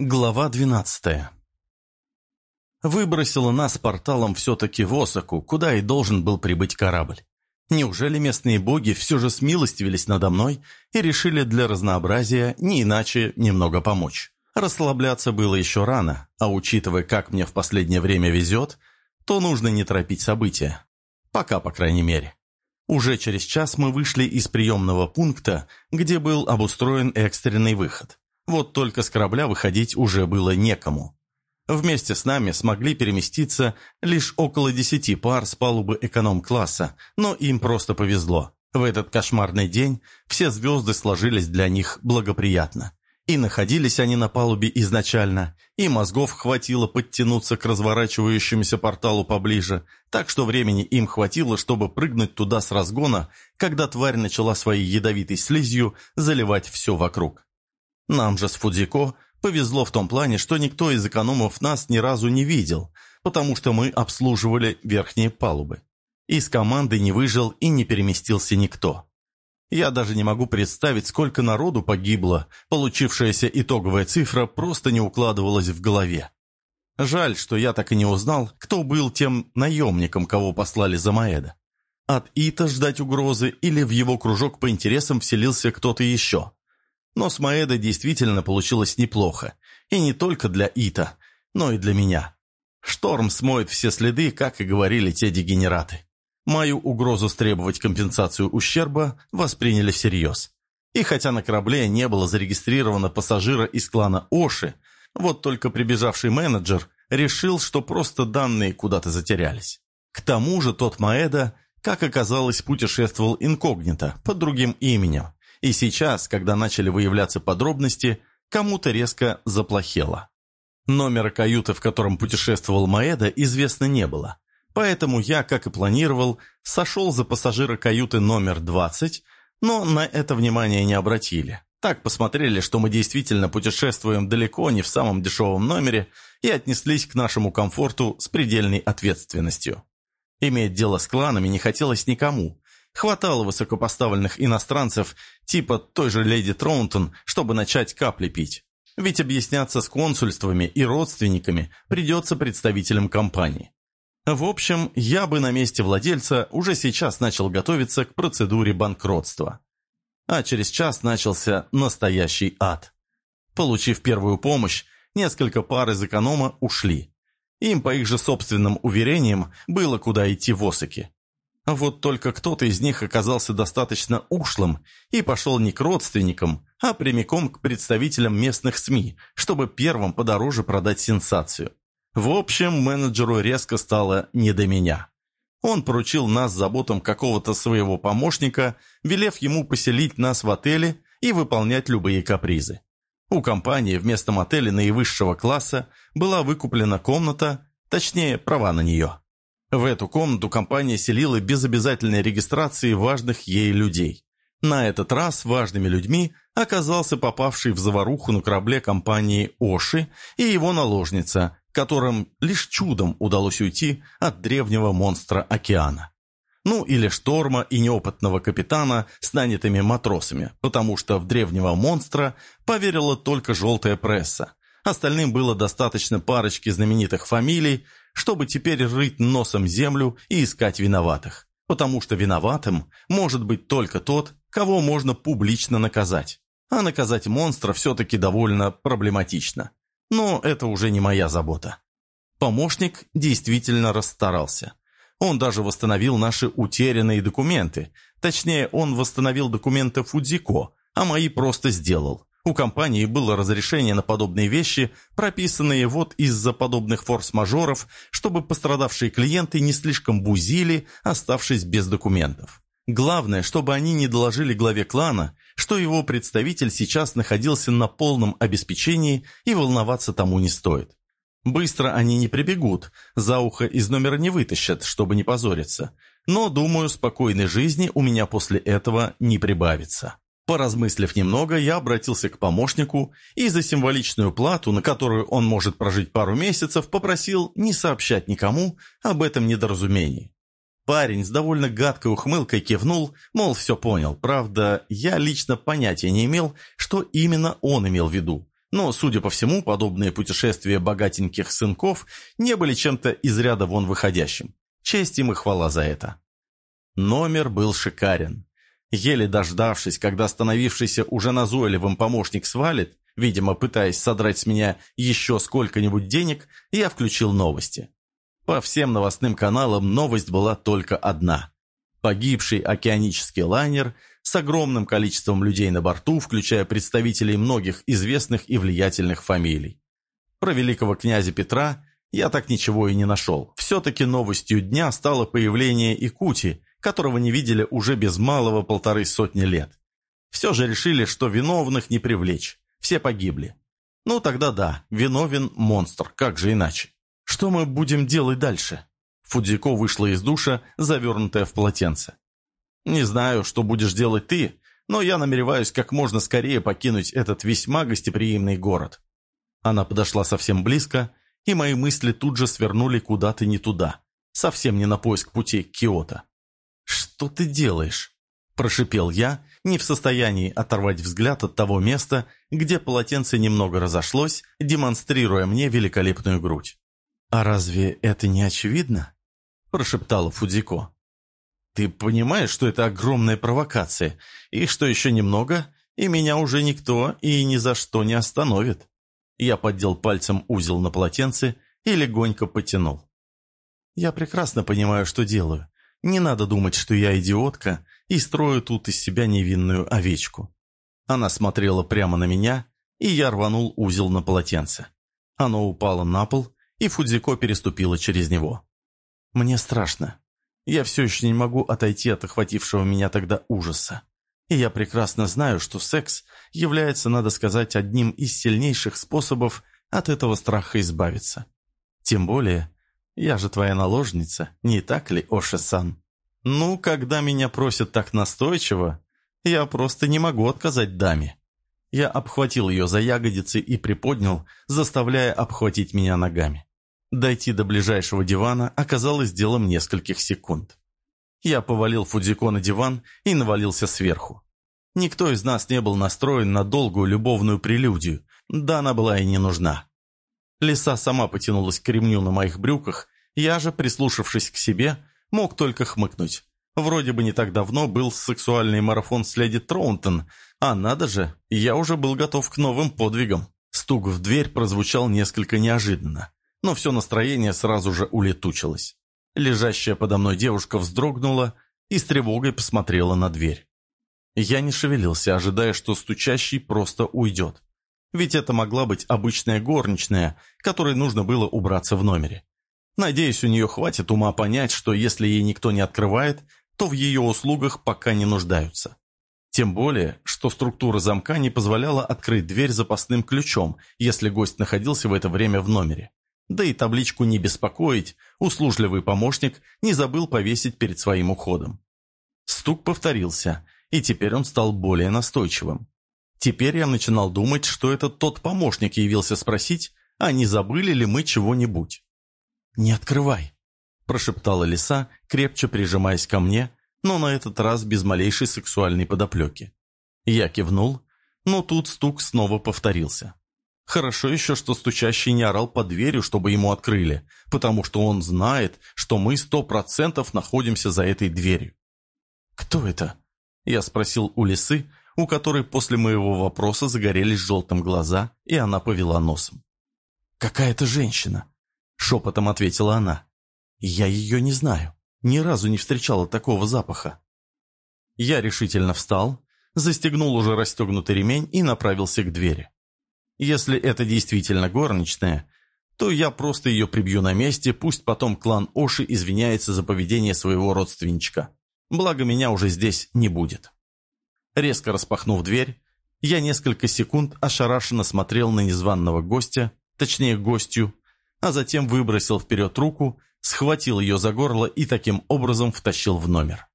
Глава двенадцатая Выбросило нас порталом все-таки в Осаку, куда и должен был прибыть корабль. Неужели местные боги все же смилостивились надо мной и решили для разнообразия не иначе немного помочь? Расслабляться было еще рано, а учитывая, как мне в последнее время везет, то нужно не торопить события. Пока, по крайней мере. Уже через час мы вышли из приемного пункта, где был обустроен экстренный выход. Вот только с корабля выходить уже было некому. Вместе с нами смогли переместиться лишь около десяти пар с палубы эконом-класса, но им просто повезло. В этот кошмарный день все звезды сложились для них благоприятно. И находились они на палубе изначально, и мозгов хватило подтянуться к разворачивающемуся порталу поближе, так что времени им хватило, чтобы прыгнуть туда с разгона, когда тварь начала своей ядовитой слизью заливать все вокруг. Нам же с Фудзико повезло в том плане, что никто из экономов нас ни разу не видел, потому что мы обслуживали верхние палубы. Из команды не выжил и не переместился никто. Я даже не могу представить, сколько народу погибло, получившаяся итоговая цифра просто не укладывалась в голове. Жаль, что я так и не узнал, кто был тем наемником, кого послали за Маэда. От Ита ждать угрозы или в его кружок по интересам вселился кто-то еще. Но с Маэдой действительно получилось неплохо. И не только для Ита, но и для меня. Шторм смоет все следы, как и говорили те дегенераты. Мою угрозу стребовать компенсацию ущерба восприняли всерьез. И хотя на корабле не было зарегистрировано пассажира из клана Оши, вот только прибежавший менеджер решил, что просто данные куда-то затерялись. К тому же тот Маэда, как оказалось, путешествовал инкогнито, под другим именем, и сейчас, когда начали выявляться подробности, кому-то резко заплохело. Номера каюты, в котором путешествовал Маэда, известно не было. Поэтому я, как и планировал, сошел за пассажира каюты номер 20, но на это внимание не обратили. Так посмотрели, что мы действительно путешествуем далеко не в самом дешевом номере и отнеслись к нашему комфорту с предельной ответственностью. Иметь дело с кланами не хотелось никому, Хватало высокопоставленных иностранцев, типа той же леди Троунтон, чтобы начать капли пить. Ведь объясняться с консульствами и родственниками придется представителям компании. В общем, я бы на месте владельца уже сейчас начал готовиться к процедуре банкротства. А через час начался настоящий ад. Получив первую помощь, несколько пар из эконома ушли. Им, по их же собственным уверениям, было куда идти в Осаке. А вот только кто-то из них оказался достаточно ушлым и пошел не к родственникам, а прямиком к представителям местных СМИ, чтобы первым подороже продать сенсацию. В общем, менеджеру резко стало не до меня. Он поручил нас заботам какого-то своего помощника, велев ему поселить нас в отеле и выполнять любые капризы. У компании вместо мотеля наивысшего класса была выкуплена комната, точнее, права на нее. В эту комнату компания селила без обязательной регистрации важных ей людей. На этот раз важными людьми оказался попавший в заваруху на корабле компании Оши и его наложница, которым лишь чудом удалось уйти от древнего монстра океана. Ну или шторма и неопытного капитана с нанятыми матросами, потому что в древнего монстра поверила только желтая пресса. Остальным было достаточно парочки знаменитых фамилий, чтобы теперь рыть носом землю и искать виноватых. Потому что виноватым может быть только тот, кого можно публично наказать. А наказать монстра все-таки довольно проблематично. Но это уже не моя забота. Помощник действительно расстарался. Он даже восстановил наши утерянные документы. Точнее, он восстановил документы Фудзико, а мои просто сделал. У компании было разрешение на подобные вещи, прописанные вот из-за подобных форс-мажоров, чтобы пострадавшие клиенты не слишком бузили, оставшись без документов. Главное, чтобы они не доложили главе клана, что его представитель сейчас находился на полном обеспечении и волноваться тому не стоит. Быстро они не прибегут, за ухо из номера не вытащат, чтобы не позориться. Но, думаю, спокойной жизни у меня после этого не прибавится. Поразмыслив немного, я обратился к помощнику и за символичную плату, на которую он может прожить пару месяцев, попросил не сообщать никому об этом недоразумении. Парень с довольно гадкой ухмылкой кивнул, мол, все понял. Правда, я лично понятия не имел, что именно он имел в виду. Но, судя по всему, подобные путешествия богатеньких сынков не были чем-то из ряда вон выходящим. Честь им и хвала за это. Номер был шикарен. Еле дождавшись, когда остановившийся уже назойливым помощник свалит, видимо, пытаясь содрать с меня еще сколько-нибудь денег, я включил новости. По всем новостным каналам новость была только одна. Погибший океанический лайнер с огромным количеством людей на борту, включая представителей многих известных и влиятельных фамилий. Про великого князя Петра я так ничего и не нашел. Все-таки новостью дня стало появление Икути, которого не видели уже без малого полторы сотни лет. Все же решили, что виновных не привлечь. Все погибли. Ну тогда да, виновен монстр, как же иначе. Что мы будем делать дальше? Фудзико вышла из душа, завернутая в полотенце. «Не знаю, что будешь делать ты, но я намереваюсь как можно скорее покинуть этот весьма гостеприимный город». Она подошла совсем близко, и мои мысли тут же свернули куда-то не туда, совсем не на поиск пути к Киото. «Что ты делаешь?» – прошипел я, не в состоянии оторвать взгляд от того места, где полотенце немного разошлось, демонстрируя мне великолепную грудь. «А разве это не очевидно?» – прошептала Фудзико. «Ты понимаешь, что это огромная провокация, и что еще немного, и меня уже никто и ни за что не остановит?» Я поддел пальцем узел на полотенце и легонько потянул. «Я прекрасно понимаю, что делаю. Не надо думать, что я идиотка и строю тут из себя невинную овечку». Она смотрела прямо на меня, и я рванул узел на полотенце. Оно упало на пол, и Фудзико переступила через него. «Мне страшно. Я все еще не могу отойти от охватившего меня тогда ужаса. И я прекрасно знаю, что секс является, надо сказать, одним из сильнейших способов от этого страха избавиться. Тем более, я же твоя наложница, не так ли, Оши-сан? Ну, когда меня просят так настойчиво, я просто не могу отказать даме. Я обхватил ее за ягодицы и приподнял, заставляя обхватить меня ногами. Дойти до ближайшего дивана оказалось делом нескольких секунд. Я повалил Фудзико на диван и навалился сверху. Никто из нас не был настроен на долгую любовную прелюдию, да она была и не нужна. Лиса сама потянулась к ремню на моих брюках, я же, прислушавшись к себе, мог только хмыкнуть. Вроде бы не так давно был сексуальный марафон с леди Троунтон, а надо же, я уже был готов к новым подвигам. Стук в дверь прозвучал несколько неожиданно, но все настроение сразу же улетучилось. Лежащая подо мной девушка вздрогнула и с тревогой посмотрела на дверь. Я не шевелился, ожидая, что стучащий просто уйдет. Ведь это могла быть обычная горничная, которой нужно было убраться в номере. Надеюсь, у нее хватит ума понять, что если ей никто не открывает, то в ее услугах пока не нуждаются. Тем более, что структура замка не позволяла открыть дверь запасным ключом, если гость находился в это время в номере. Да и табличку «Не беспокоить» услужливый помощник не забыл повесить перед своим уходом. Стук повторился, и теперь он стал более настойчивым. Теперь я начинал думать, что это тот помощник явился спросить, а не забыли ли мы чего-нибудь. «Не открывай», – прошептала лиса, крепче прижимаясь ко мне, но на этот раз без малейшей сексуальной подоплеки. Я кивнул, но тут стук снова повторился. Хорошо еще, что стучащий не орал под дверью, чтобы ему открыли, потому что он знает, что мы сто процентов находимся за этой дверью. «Кто это?» Я спросил у лисы, у которой после моего вопроса загорелись желтым глаза, и она повела носом. «Какая-то женщина», — шепотом ответила она. «Я ее не знаю. Ни разу не встречала такого запаха». Я решительно встал, застегнул уже расстегнутый ремень и направился к двери. Если это действительно горничная, то я просто ее прибью на месте, пусть потом клан Оши извиняется за поведение своего родственничка. Благо меня уже здесь не будет. Резко распахнув дверь, я несколько секунд ошарашенно смотрел на незваного гостя, точнее гостью, а затем выбросил вперед руку, схватил ее за горло и таким образом втащил в номер.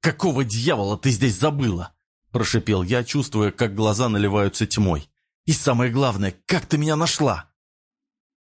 «Какого дьявола ты здесь забыла?» – прошипел я, чувствуя, как глаза наливаются тьмой. И самое главное, как ты меня нашла?»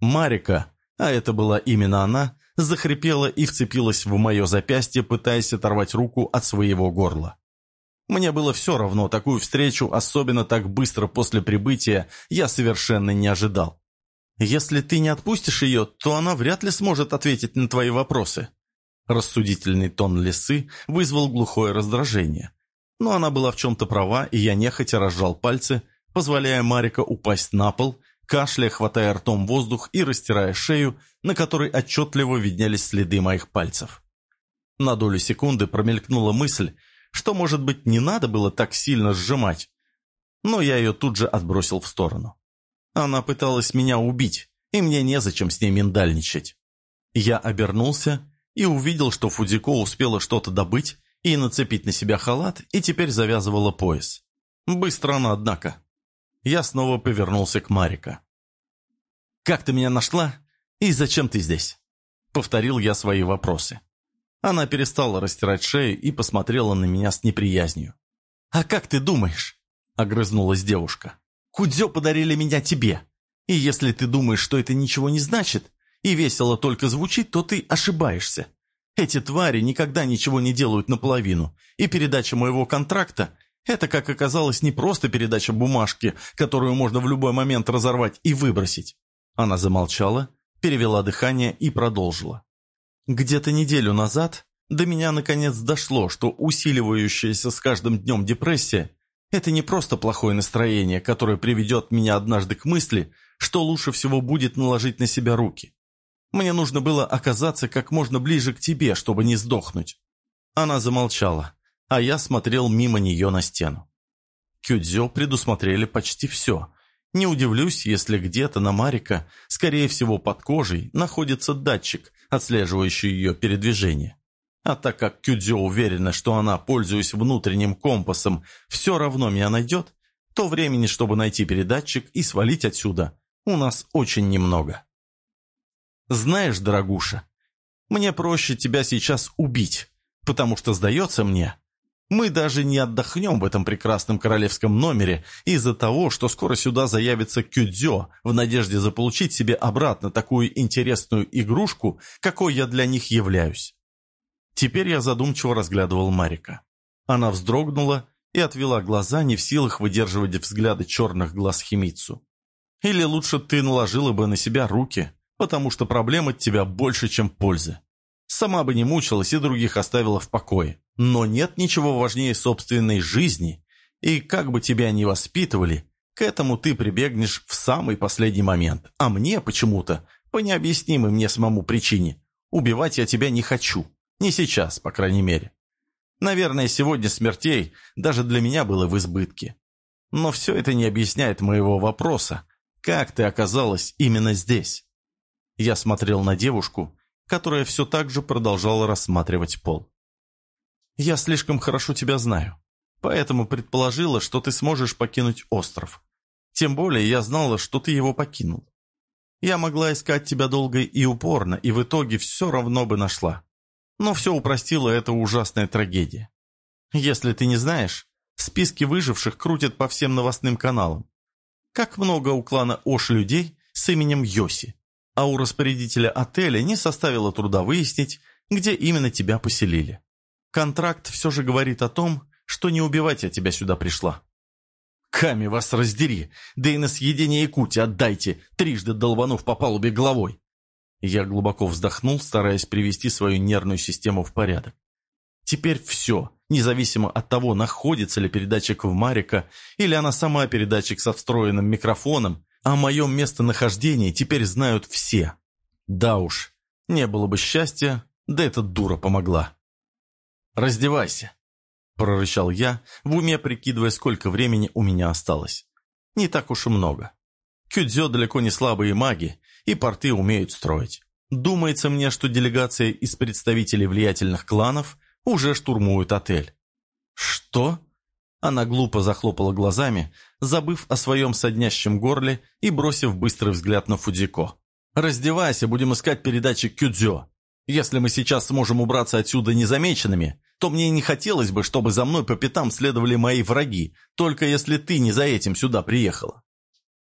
Марика, а это была именно она, захрипела и вцепилась в мое запястье, пытаясь оторвать руку от своего горла. Мне было все равно, такую встречу, особенно так быстро после прибытия, я совершенно не ожидал. Если ты не отпустишь ее, то она вряд ли сможет ответить на твои вопросы. Рассудительный тон лисы вызвал глухое раздражение. Но она была в чем-то права, и я нехотя разжал пальцы, позволяя Марика упасть на пол, кашляя, хватая ртом воздух и растирая шею, на которой отчетливо виднелись следы моих пальцев. На долю секунды промелькнула мысль, что, может быть, не надо было так сильно сжимать. Но я ее тут же отбросил в сторону. Она пыталась меня убить, и мне незачем с ней миндальничать. Я обернулся и увидел, что Фудико успела что-то добыть и нацепить на себя халат, и теперь завязывала пояс. Быстро она, однако. Я снова повернулся к Марика. «Как ты меня нашла? И зачем ты здесь?» Повторил я свои вопросы. Она перестала растирать шею и посмотрела на меня с неприязнью. «А как ты думаешь?» – огрызнулась девушка. «Кудзё подарили меня тебе. И если ты думаешь, что это ничего не значит, и весело только звучит, то ты ошибаешься. Эти твари никогда ничего не делают наполовину, и передача моего контракта – это, как оказалось, не просто передача бумажки, которую можно в любой момент разорвать и выбросить». Она замолчала, перевела дыхание и продолжила. Где-то неделю назад до меня наконец дошло, что усиливающаяся с каждым днем депрессия – это не просто плохое настроение, которое приведет меня однажды к мысли, что лучше всего будет наложить на себя руки. Мне нужно было оказаться как можно ближе к тебе, чтобы не сдохнуть. Она замолчала, а я смотрел мимо нее на стену. Кюдзё предусмотрели почти все. Не удивлюсь, если где-то на Марика, скорее всего под кожей, находится датчик, отслеживающий ее передвижение. А так как Кюдзё уверена, что она, пользуясь внутренним компасом, все равно меня найдет, то времени, чтобы найти передатчик и свалить отсюда, у нас очень немного. Знаешь, дорогуша, мне проще тебя сейчас убить, потому что, сдается мне, мы даже не отдохнем в этом прекрасном королевском номере из-за того, что скоро сюда заявится Кюдзё в надежде заполучить себе обратно такую интересную игрушку, какой я для них являюсь. Теперь я задумчиво разглядывал Марика. Она вздрогнула и отвела глаза, не в силах выдерживать взгляды черных глаз Химицу. Или лучше ты наложила бы на себя руки, потому что проблем от тебя больше, чем пользы. Сама бы не мучилась и других оставила в покое. Но нет ничего важнее собственной жизни, и как бы тебя ни воспитывали, к этому ты прибегнешь в самый последний момент. А мне почему-то, по необъяснимой мне самому причине, убивать я тебя не хочу. Не сейчас, по крайней мере. Наверное, сегодня смертей даже для меня было в избытке. Но все это не объясняет моего вопроса. Как ты оказалась именно здесь? Я смотрел на девушку, которая все так же продолжала рассматривать пол. Я слишком хорошо тебя знаю, поэтому предположила, что ты сможешь покинуть остров. Тем более я знала, что ты его покинул. Я могла искать тебя долго и упорно, и в итоге все равно бы нашла. Но все упростила эта ужасная трагедия. Если ты не знаешь, списки выживших крутят по всем новостным каналам. Как много у клана Ош людей с именем Йоси, а у распорядителя отеля не составило труда выяснить, где именно тебя поселили. Контракт все же говорит о том, что не убивать я тебя сюда пришла. Ками вас раздери, да и на съедение Якути отдайте, трижды долбанув по палубе головой. Я глубоко вздохнул, стараясь привести свою нервную систему в порядок. Теперь все, независимо от того, находится ли передатчик в Марика, или она сама передатчик со встроенным микрофоном, о моем местонахождении теперь знают все. Да уж, не было бы счастья, да эта дура помогла. «Раздевайся!» – прорычал я, в уме прикидывая, сколько времени у меня осталось. Не так уж и много. Кюдзё далеко не слабые маги, и порты умеют строить. Думается мне, что делегация из представителей влиятельных кланов уже штурмует отель. «Что?» Она глупо захлопала глазами, забыв о своем соднящем горле и бросив быстрый взгляд на Фудзико. «Раздевайся, будем искать передатчик Кюдзё. Если мы сейчас сможем убраться отсюда незамеченными, то мне не хотелось бы, чтобы за мной по пятам следовали мои враги, только если ты не за этим сюда приехала.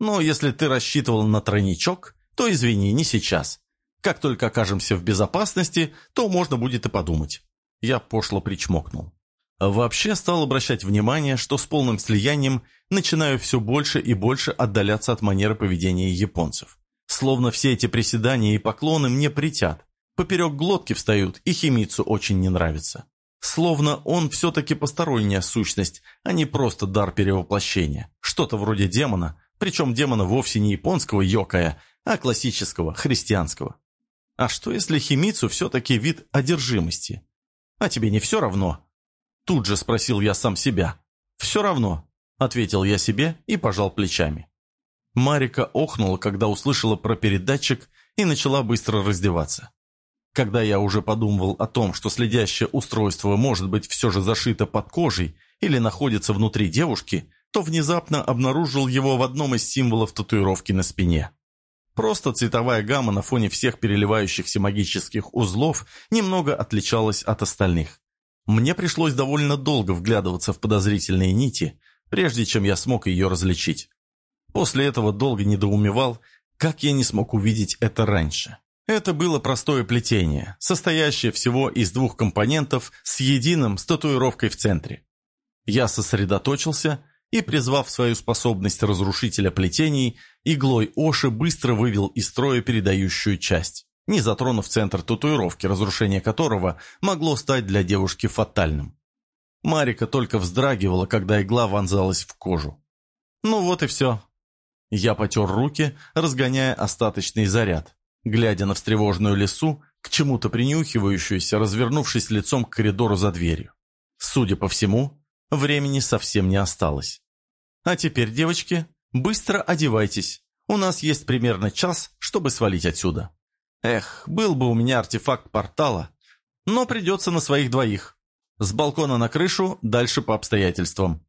Но если ты рассчитывал на тройничок, то извини, не сейчас. Как только окажемся в безопасности, то можно будет и подумать». Я пошло причмокнул. Вообще стал обращать внимание, что с полным слиянием начинаю все больше и больше отдаляться от манеры поведения японцев. Словно все эти приседания и поклоны мне притят. Поперек глотки встают, и химицу очень не нравится. Словно он все-таки посторонняя сущность, а не просто дар перевоплощения. Что-то вроде демона, причем демона вовсе не японского йокая, а классического, христианского. А что если химицу все-таки вид одержимости? А тебе не все равно? Тут же спросил я сам себя. «Все равно», — ответил я себе и пожал плечами. Марика охнула, когда услышала про передатчик и начала быстро раздеваться. Когда я уже подумывал о том, что следящее устройство может быть все же зашито под кожей или находится внутри девушки, то внезапно обнаружил его в одном из символов татуировки на спине. Просто цветовая гамма на фоне всех переливающихся магических узлов немного отличалась от остальных. Мне пришлось довольно долго вглядываться в подозрительные нити, прежде чем я смог ее различить. После этого долго недоумевал, как я не смог увидеть это раньше. Это было простое плетение, состоящее всего из двух компонентов с единым с татуировкой в центре. Я сосредоточился и, призвав свою способность разрушителя плетений, иглой Оши быстро вывел из строя передающую часть не затронув центр татуировки, разрушение которого могло стать для девушки фатальным. Марика только вздрагивала, когда игла вонзалась в кожу. Ну вот и все. Я потер руки, разгоняя остаточный заряд, глядя на встревоженную лесу, к чему-то принюхивающуюся, развернувшись лицом к коридору за дверью. Судя по всему, времени совсем не осталось. А теперь, девочки, быстро одевайтесь. У нас есть примерно час, чтобы свалить отсюда. Эх, был бы у меня артефакт портала, но придется на своих двоих. С балкона на крышу, дальше по обстоятельствам.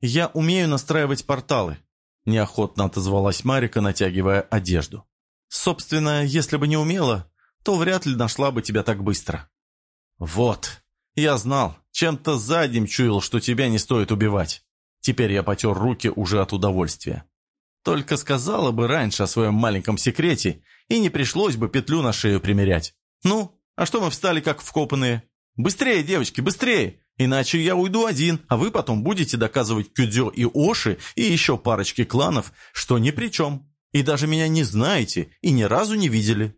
«Я умею настраивать порталы», – неохотно отозвалась Марика, натягивая одежду. «Собственно, если бы не умела, то вряд ли нашла бы тебя так быстро». «Вот, я знал, чем-то задним чуял, что тебя не стоит убивать. Теперь я потер руки уже от удовольствия. Только сказала бы раньше о своем маленьком секрете, и не пришлось бы петлю на шею примерять. Ну, а что мы встали как вкопанные? Быстрее, девочки, быстрее! Иначе я уйду один, а вы потом будете доказывать Кюдзё и Оши и еще парочке кланов, что ни при чем. И даже меня не знаете и ни разу не видели.